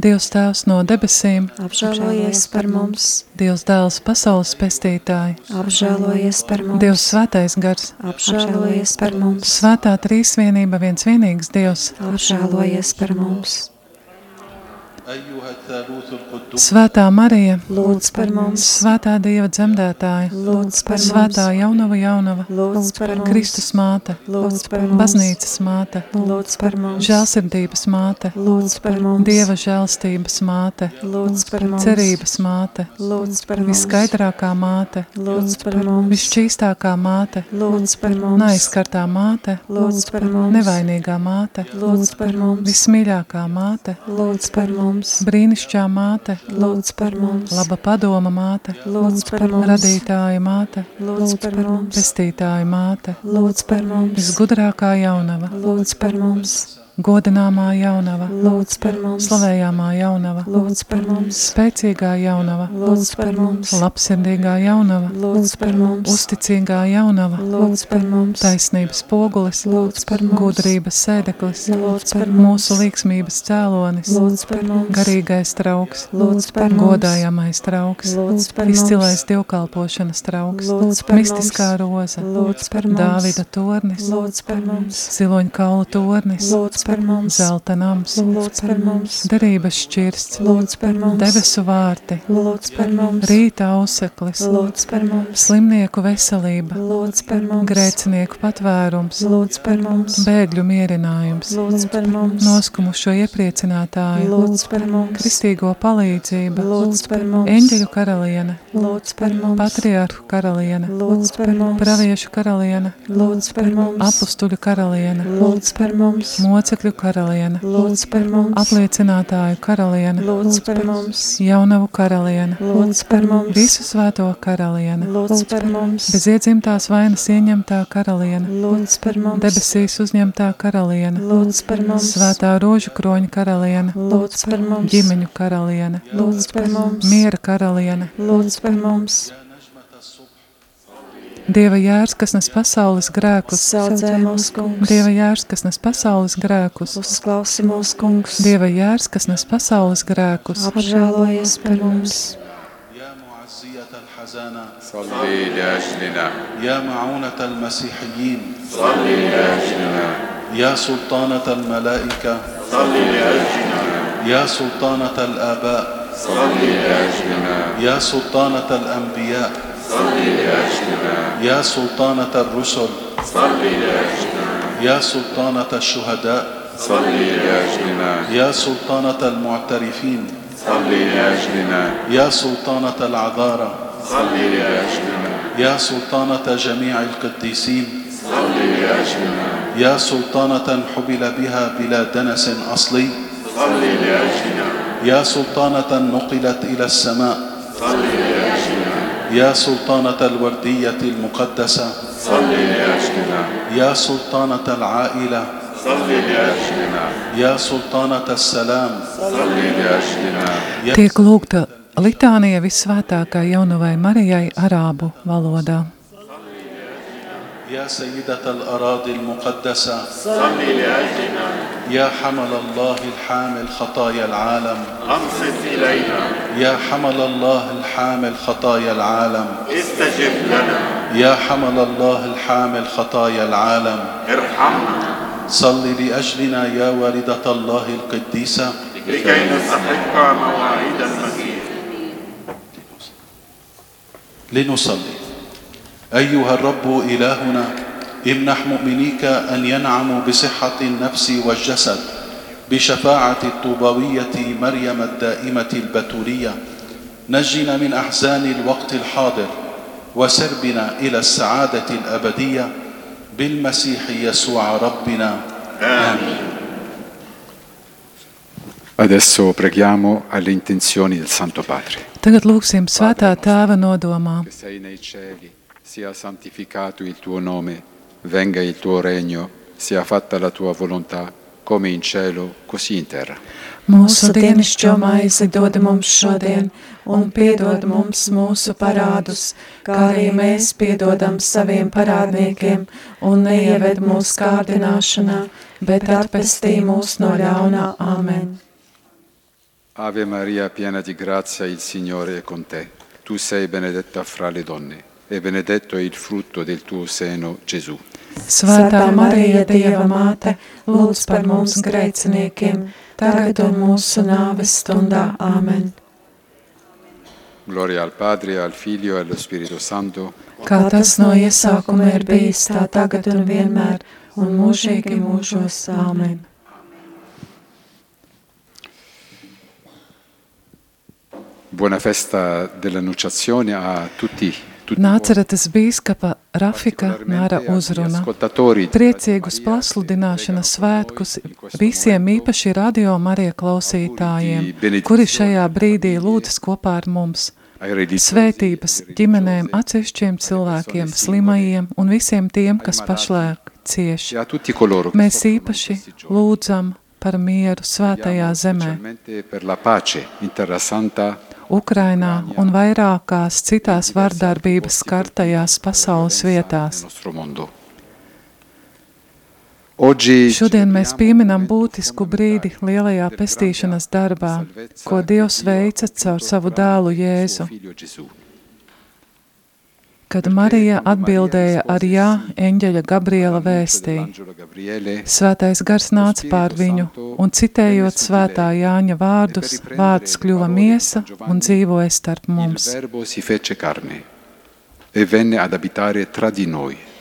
Dievs Tēvs no debesīm, apžēlojies par mums, Dievs Dēls pasaules pestītāji, apžēlojies par mums, Dievs Svētais Gars, apžēlojies par mums, Svētā Trīsvienība viens vienīgs Dievs, apžēlojies par mums. Svētā Marija, lūdz par mums, Svētā Dieva dzemdētāja, lūdz par Svētā mums, jaunava jaunava, lūdz par mums, Kristus māte, lūdz par mums, baznīcas māte, lūdz par mums, žēlsirdības māte, lūdz par mums, Dieva žēlstības māte, lūdz par mums, cerības māte, lūdz par mums, viskaidrākā māte, lūdz par mums, visšķīstākā māte, lūdz par mums, neaizskartā māte, lūdz par mums, nevainīgā māte, lūdz par mums, vismīļākā māte, lūdz par mums, brīnišķīgā māte, lūdz par mums, laba padoma māte, lūdz par mums, radītāja māte, lūdz par mums, pestītāja māte, lūdz par mums, visgudrākā jaunava, lūdz par mums, godināmā jaunava, lūdz par mums, slavējāmā jaunava, lūdz par mums, spēcīgā jaunava, lūdz par mums, labsirdīgā jaunava, lūdz par mums, uzticīgā jaunava, lūdz par mums, taisnības pogulis, lūdz par mums, gudrības sēdeklis, lūdz par mums, mūsu līksmības cēlonis, lūdz par mums, garīgais trauks, lūdz par mums, godājamais trauks, lūdz par mums, izcilais dievkalpošanas trauks, lūdz par mums, mistiskā roza, lūdz par mums, Dāvida tornis, lūdz par mums, ziloņkaula tornis, lūdz par mums, zelta nams, lūdz par mums, derības šķirsts, lūdz par mums, debesu vārti, lūdz par mums, rīta auseklis, lūdz par mums, slimnieku veselība, lūdz par mums, grēcinieku patvērums, lūdz par mums, bēgļu mierinājums, lūdz par mums, noskumušo iepriecinātāju, lūdz par mums, kristīgo palīdzība, lūdz par mums, eņģeļu karaliene, lūdz par mums, patriarhu karaliene, lūdz par mums, praviešu karaliene, lūdz par mums, apustuļu karaliene, lūdz par mums, mocekļu karaliene, lūdz par mums, apliecinātāju karaliene, lūdz par mums, jaunavu karaliene, lūdz par mums, visu svēto karaliene, lūdz par mums, bez iedzimtās vainas ieņemtā karaliene, lūdz par mums, debesīs uzņemtā karaliene, lūdz par mums, svētā rožu kroņa karaliene, lūdz par mums, ģimeņu karaliene, lūdz par mums, miera karaliene, lūdz par mums, Dieva jērs, kas nes pasaules grēkus, Saudzē mūs, kungs. Dieva jērs, kas nes pasaules grēkus, Uzklausi mūs, kungs. Dieva jērs, kas nes pasaules grēkus, Apžēlojies par mums. يا معزية الحزانة صلي لأجلنا يا معونة المسيحيين صلي لأجلنا يا سلطانة الملائكة صلي لأجلنا يا سلطانة الآباء صلي لأجلنا يا سلطانة الأنبياء صلي لأجلنا يا سلطانة الرسل صلي لأجلنا يا سلطانة الشهداء صلي لأجلنا يا سلطانة المعترفين صلي لأجلنا يا سلطانة العذارى صلي لأجلنا يا سلطانة جميع القديسين صلي لأجلنا يا سلطانة حبل بها بلا دنس أصلي صلي لأجلنا يا سلطانة نقلت إلى السماء صلي لأجلنا يا سلطانة الوردية المقدسة صلي لأجلنا يا سلطانة العائلة صلي لأجلنا يا سلطانة السلام صلي لأجلنا يا tiek lūgta litānija visvētākā jaunavai Marijai arābu valodā. يا سيدة الأراضي المقدسة. صلي لأجلنا. يا حمل الله الحامل خطايا العالم. أنصت إلينا. يا حمل الله الحامل خطايا العالم. استجب لنا. يا حمل الله الحامل خطايا العالم. ارحمنا. صل لأجلنا يا والدة الله القديسة. لكي نستحق مواعيد المسيح لنصلي. أيها الرب إلهنا امنح مؤمنيك أن ينعموا بصحة النفس والجسد بشفاعة الطوبوية مريم الدائمة البتولية نجنا من أحزان الوقت الحاضر وسربنا إلى السعادة الأبدية بالمسيح يسوع ربنا آمين Adesso preghiamo alle intenzioni del Santo Padre. Tagad lūgsim svētā tēva nodomā. Nei sia santificato il tuo nome, venga il tuo regno, sia fatta la tua volontà, come in cielo, così in terra. Mūsu dienascho maizi dod mums šodien, un piedod mums mūsu parādus, kā arī mēs piedodam saviem parādniekiem, un neieved mūsu kārdināšanā, bet atpestī mūs no ļaunā. Amen. Ave Maria, piena di grazia, il Signore è con te. Tu sei benedetta fra le donne, e benedetto è il frutto del tuo seno, Gesù. Svētā Marija, Dieva māte, lūdz par mums grēciniekiem, tagad un mūsu nāves stundā. Amen. Gloria al Padre, al Figlio e allo Spirito Santo, Kā tas no iesākuma ir bijis, tā tagad un vienmēr, un mūžīgi mūžos. Amen. Buona festa dell'Annunciazione a tutti. Tutti Nāceretes bīskapa Rafika Māra uzruna. Priecīgus pasludināšanas svētkus visiem īpaši radio Marija klausītājiem, kuri šajā brīdī lūdzas kopā ar mums. Svētības ģimenēm, atsevišķiem cilvēkiem, slimajiem un visiem tiem, kas pašlaik cieši. Mēs īpaši lūdzam par mieru svētajā zemē, Ukrainā un vairākās citās vardarbības skartajās pasaules vietās. Šodien mēs pieminam būtisku brīdi lielajā pestīšanas darbā, ko Dievs veica caur savu dēlu Jēzu. Kad Marija atbildēja ar jā, eņģeļa Gabriela vēstī. Svētais gars nāca pār viņu, un citējot svētā Jāņa vārdus, vārds kļuva miesa un dzīvoja starp mums. e venne ad abitare tra di noi.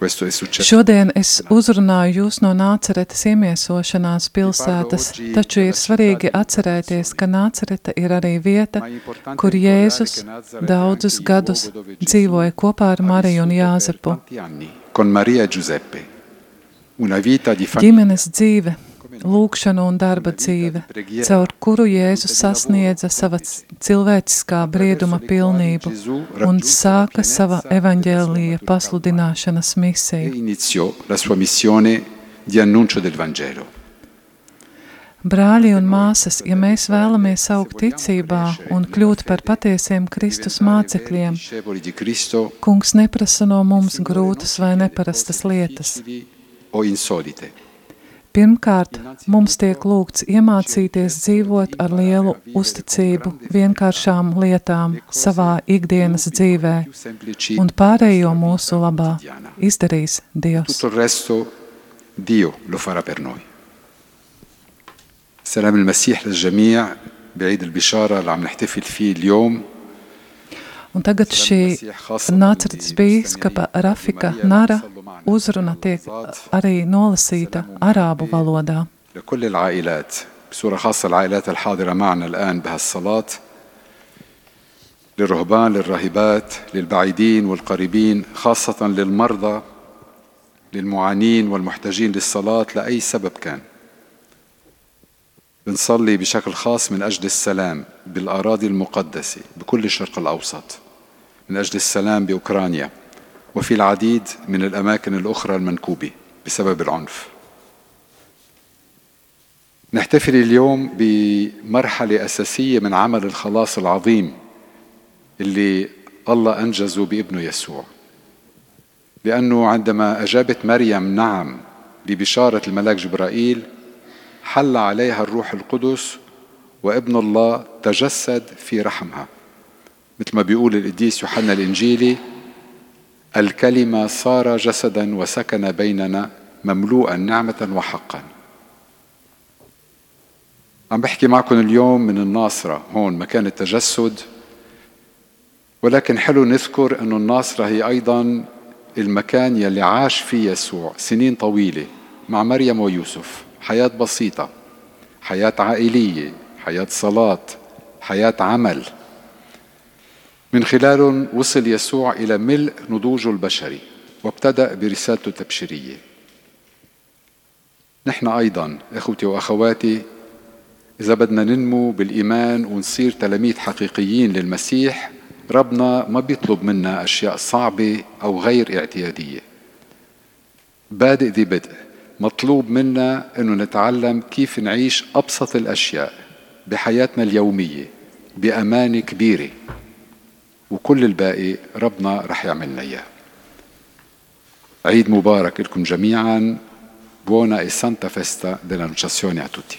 Šodien es uzrunāju jūs no Nāceretes iemiesošanās pilsētas, taču ir svarīgi atcerēties, ka Nācerete ir arī vieta, kur Jēzus daudzus gadus dzīvoja kopā ar Mariju un Jāzepu. E Ģimenes dzīve, lūkšana un darba dzīve, caur kuru Jēzus sasniedza sava cilvēciskā brieduma pilnību un sāka sava evaņģēlija pasludināšanas e misiju. Vangelo. Brāļi un māsas, ja mēs vēlamies augt ticībā un kļūt par patiesiem Kristus mācekļiem, kungs neprasa no mums grūtas vai neparastas lietas. o insolite. Pirmkārt, mums tiek lūgts iemācīties dzīvot ar lielu uzticību vienkāršām lietām savā ikdienas dzīvē, un pārējo mūsu labā izdarīs Dievs. Tutto il resto Dio lo farà per noi. سلام المسيح للجميع بعيد البشارة اللي عم نحتفل فيه اليوم Un tagad šī Nācertas bīskapa Rafika Nara uzruna tiek arī nolasīta arābu valodā. لكل العائلات بصورة خاصة العائلات الحاضرة معنا الآن بهالصلاة للرهبان للراهبات للبعيدين والقريبين خاصة للمرضى للمعانين والمحتاجين للصلاة لأي سبب كان بنصلي بشكل خاص من أجل السلام بالأراضي المقدسة بكل الشرق الأوسط من أجل السلام بأوكرانيا وفي العديد من الأماكن الأخرى المنكوبة بسبب العنف. نحتفل اليوم بمرحلة أساسية من عمل الخلاص العظيم اللي الله أنجزه بابنه يسوع. لأنه عندما أجابت مريم نعم ببشارة الملاك جبرائيل حل عليها الروح القدس وابن الله تجسد في رحمها. مثل ما بيقول القديس يوحنا الإنجيلي الكلمة صار جسدا وسكن بيننا مملوءا نعمة وحقا. عم بحكي معكم اليوم من الناصرة هون مكان التجسد. ولكن حلو نذكر أن الناصرة هي أيضا المكان يلي عاش فيه يسوع سنين طويلة مع مريم ويوسف. حياة بسيطة حياة عائلية حياة صلاة حياة عمل. من خلالهم وصل يسوع إلى ملء نضوجه البشري وابتدأ برسالته التبشيرية. نحن أيضا إخوتي وأخواتي إذا بدنا ننمو بالإيمان ونصير تلاميذ حقيقيين للمسيح ربنا ما بيطلب منا أشياء صعبة أو غير اعتيادية. بادئ ذي بدء. مطلوب منا أنه نتعلم كيف نعيش أبسط الأشياء بحياتنا اليومية بأمانة كبيرة. وكل الباقي ربنا رح يعملنا إياه. عيد مبارك لكم جميعا. Buona e santa festa dell'Annunciazione a tutti.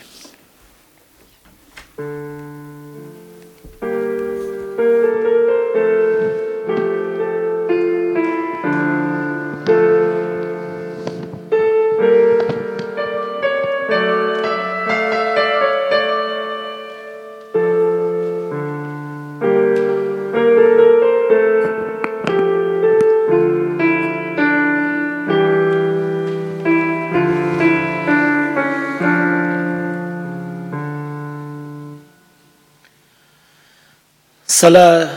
صلاة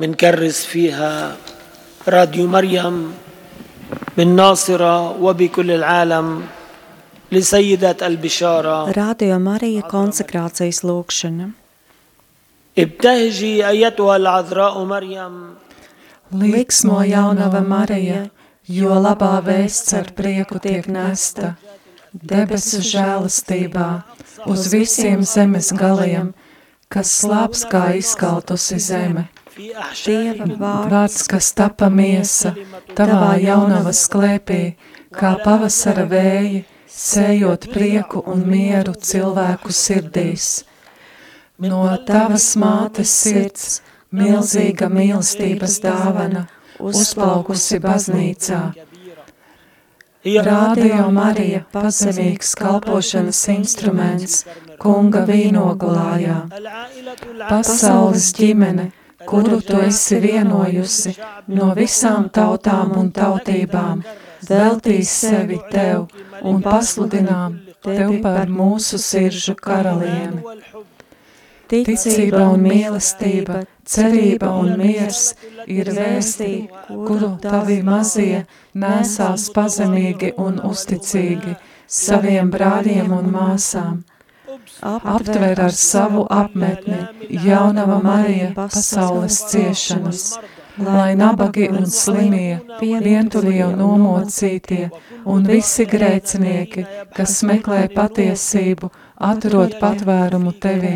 بنكرس فيها راديو مريم بالناصرة وبكل العالم لسيدة البشارة Radio Marija konsekrācijas lūkšana. ابتهجي أيتها العذراء مريم Liksmo jaunava Marija, jo labā vēsts ar prieku tiek nesta, debesu žēlastībā, uz visiem zemes galiem, kas slāps kā izkaltusi zeme. Dieva vārds, kas tapa miesa, tavā jaunavas klēpī, kā pavasara vēji, sējot prieku un mieru cilvēku sirdīs. No tavas mātes sirds milzīga mīlestības dāvana uzplaukusi baznīcā Radio Marija, pazemīgs kalpošanas instruments kunga vīnogulājā. Pasaules ģimene, kuru tu esi vienojusi no visām tautām un tautībām, veltīs sevi tev un pasludinām tevi par mūsu siržu karalieni. Ticība un mīlestība, cerība un miers ir vēstī, kuru tavi mazie nesās pazemīgi un uzticīgi saviem brāļiem un māsām. Aptver ar savu apmetni jaunava Marija pasaules ciešanas, lai nabagi un slimie, vientuļie un nomocītie, un visi grēcinieki, kas meklē patiesību, atrod patvērumu tevī.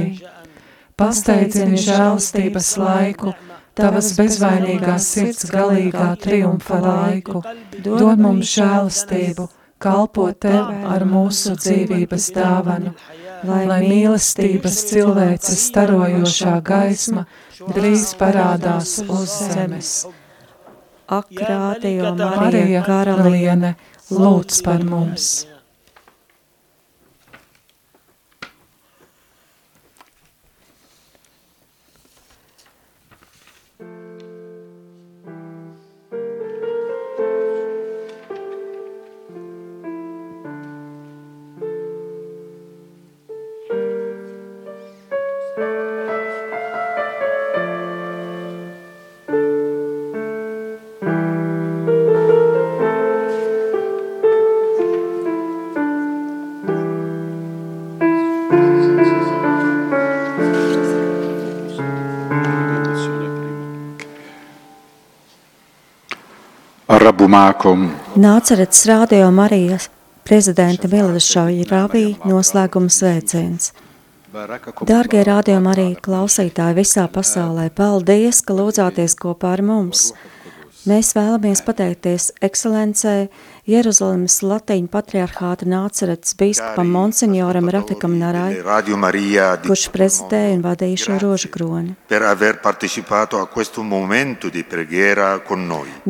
Pasteidzini žēlstības laiku, tavas bezvainīgās sirds galīgā triumfa laiku, dod mums žēlastību, kalpo tev ar mūsu dzīvības dāvanu, lai mīlestības cilvēces starojošā gaisma drīz parādās uz zemes. Ak, rādio Marija, karaliene, lūdz par mums! معكم Nācerets rādio Marijas prezidenta Milada Šaujiravī noslēguma sveiciens. Dārgie rādio Marija klausītāji visā pasaulē, paldies, ka lūdzāties kopā ar mums. Mēs vēlamies pateikties ekscelencē Jeruzalemes latīņu patriarchāta nāceretes bīskapam Monsignoram Rafikam Narai, kurš prezidēja un vadīja šo rožu kroni.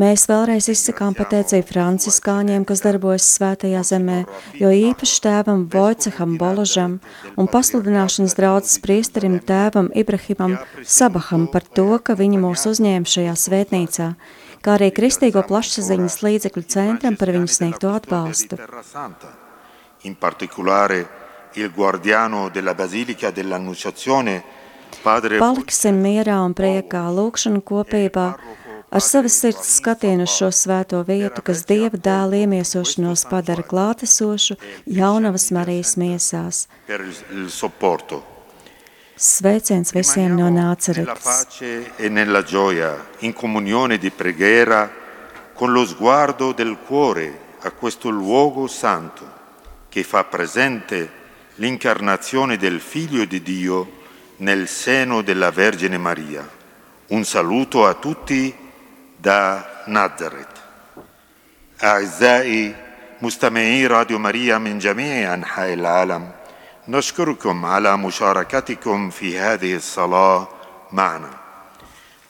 Mēs vēlreiz izsakām pateicību franciskāņiem, kas darbojas svētajā zemē, jo īpaši tēvam Vojceham Boložam un pasludināšanas draudzes priesterim tēvam Ibrahimam Sabaham par to, ka viņi mūs uzņēma šajā svētnīcā, kā arī Kristīgo plašsaziņas līdzekļu centram par viņu sniegto atbalstu. In particolare il guardiano della Basilica dell'Annunciazione, padre Paliksim mierā un priekā lūkšanu kopībā ar savas sirds skatienu uz šo svēto vietu, kas Dieva dēla iemiesošanos padara klātesošu jaunavas Marijas miesās. Sveiciens visiem no Nella Nāceretes. pace e nella gioia, in comunione di preghiera, con lo sguardo del cuore a questo luogo santo che fa presente l'incarnazione del Figlio di Dio nel seno della Vergine Maria. Un saluto a tutti da Nazareth. أعزائي مستمعي راديو مريم من جميع أنحاء العالم نشكركم على مشاركتكم في هذه الصلاة معنا.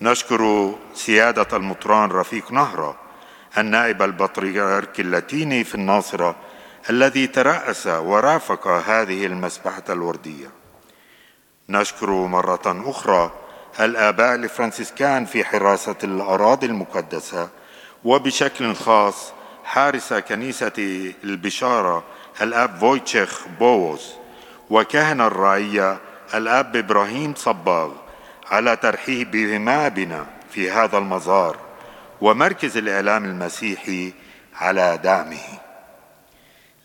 نشكر سيادة المطران رفيق نهرة النائب البطريرك اللاتيني في الناصرة الذي ترأس ورافق هذه المسبحة الوردية. نشكر مرة أخرى الآباء الفرنسيسكان في حراسة الأراضي المقدسة وبشكل خاص حارس كنيسة البشارة الأب فويتشيخ بووز وكاهن الرعية الأب إبراهيم صباغ على ترحيبهما بنا في هذا المزار ومركز الإعلام المسيحي على دعمه.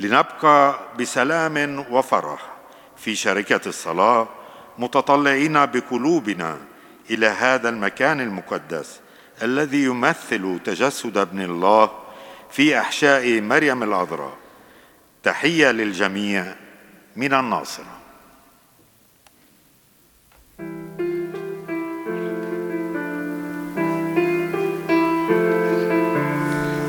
لنبقى بسلام وفرح في شركة الصلاة متطلعين بقلوبنا إلى هذا المكان المقدس الذي يمثل تجسد ابن الله في أحشاء مريم العذراء تحية للجميع. من الناصرة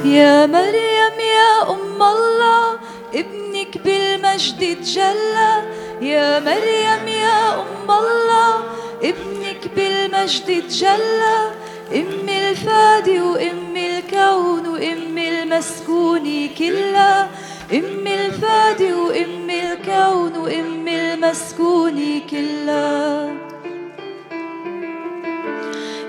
يا مريم يا أم الله ابنك بالمجد تجلى. يا مريم يا أم الله ابنك بالمجد تجلى. أم الفادي وأم الكون وأم المسكون كلها. إم الفادي وإم الكون وإم المسكون كلا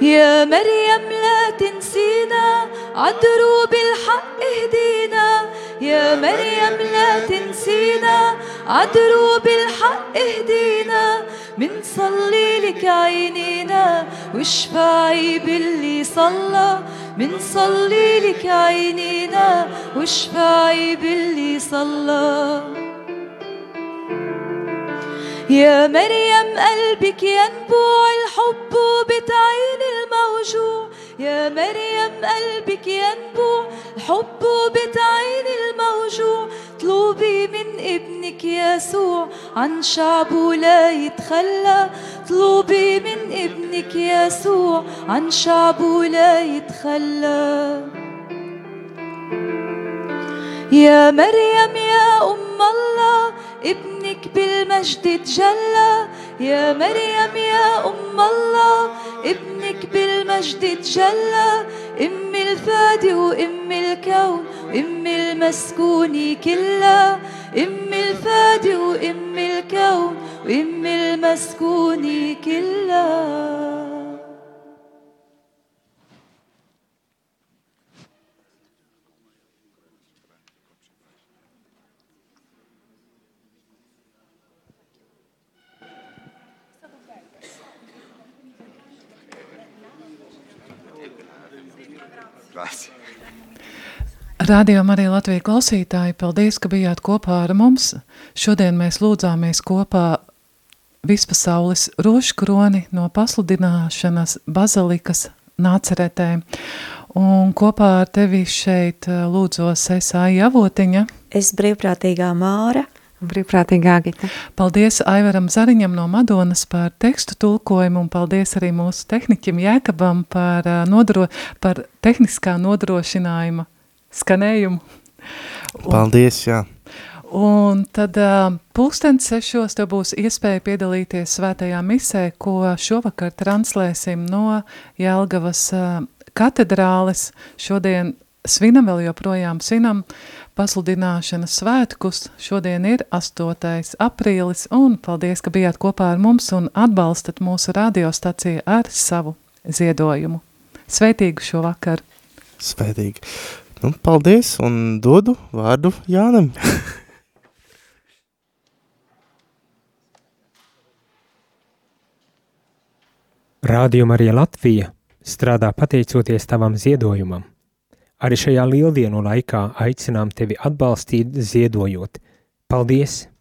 يا مريم لا تنسينا عدرو بالحق اهدينا. يا مريم لا تنسينا عدروب الحق اهدينا. منصلي لك عينينا واشفعي باللي صلى. منصلي لك عينينا واشفعي باللي صلى. يا مريم قلبك ينبوع الحب وبتعين الموجوع. يا مريم قلبك ينبوع الحب بتعين الموجوع. اطلبي من ابنك يسوع عن شعبه لا يتخلى. اطلبي من ابنك يسوع عن شعبه لا يتخلى. يا مريم يا أم الله ابنك بالمجد تجلى. يا مريم يا أم الله ابنك بالمجد تجلى أم الفادي وأم الكون وأم المسكون كلها أم الفادي وأم الكون وأم المسكون كلها Rādījumā arī Latvijas klausītāji, paldies, ka bijāt kopā ar mums. Šodien mēs lūdzāmies kopā vispasaules roškroni no pasludināšanas bazilikas nāceretē. Un kopā ar tevi šeit eh, lūdzos Esāja Avotiņa. Es brīvprātīgā Māra. Brīvprātīgā Agita. Paldies Aivaram Zariņam no Madonas par tekstu tulkojumu un paldies arī mūsu tehniķim Jēkabam par, eh, nodro, par tehniskā nodrošinājuma skanējumu. Un, Paldies, jā. Un tad uh, pulkstens sešos tev būs iespēja piedalīties svētajā misē, ko šovakar translēsim no Jelgavas uh, katedrāles. Šodien svinam vēl joprojām svinam pasludināšanas svētkus. Šodien ir 8. aprīlis un paldies, ka bijāt kopā ar mums un atbalstat mūsu radiostaciju ar savu ziedojumu. Sveitīgu šo vakaru! Svētīgi. Nu, paldies un dodu vārdu Jānam. Rādījuma arī Latvija strādā pateicoties tavam ziedojumam. Arī šajā lieldienu laikā aicinām tevi atbalstīt ziedojot. Paldies!